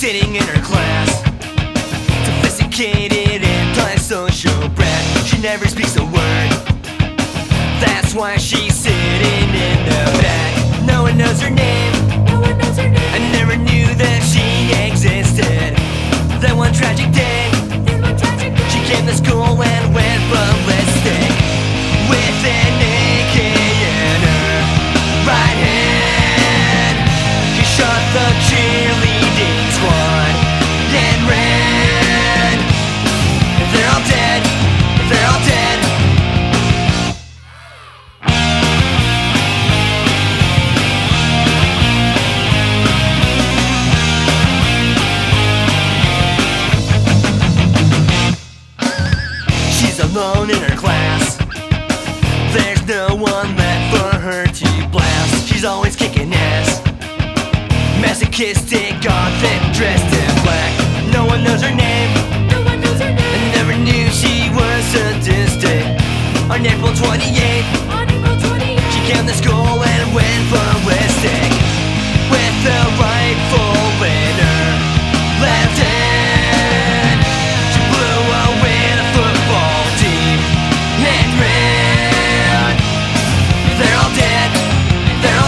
sitting in her class. Sophisticated and plus social brat. She never speaks a word. That's why she's sitting in the back. No one knows her name. No one knows her name. I never knew that she existed. That one tragic day. She came to school and went ballistic. With an alone in her class. There's no one left for her to blast. She's always kicking ass. Masochistic, gothic, dressed in black. No one knows her name. No one knows her name. I never knew she was sadistic. On April 28th, on April 28. she came to school and went ballistic.